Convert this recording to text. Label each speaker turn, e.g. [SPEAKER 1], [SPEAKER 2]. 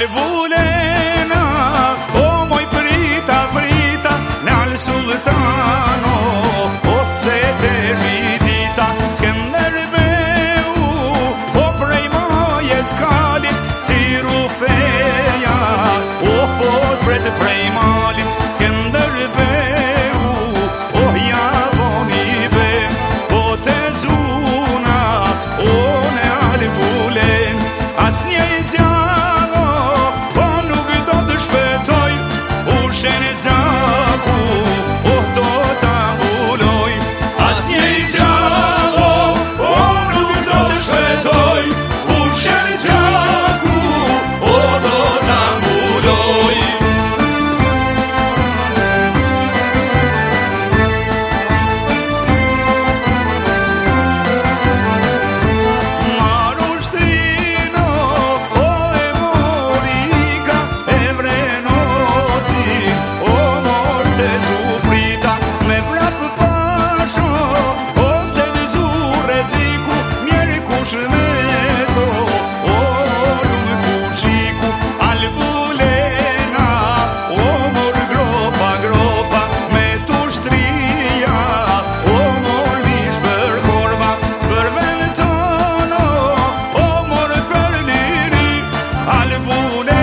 [SPEAKER 1] le bulen oh moy prita prita nal sultano o sete mi dita genderiveu opre po moye skalit sirufeya oh po fos po predre moye genderiveu oh yavoni be o tezuna oh ne ¡Suscríbete!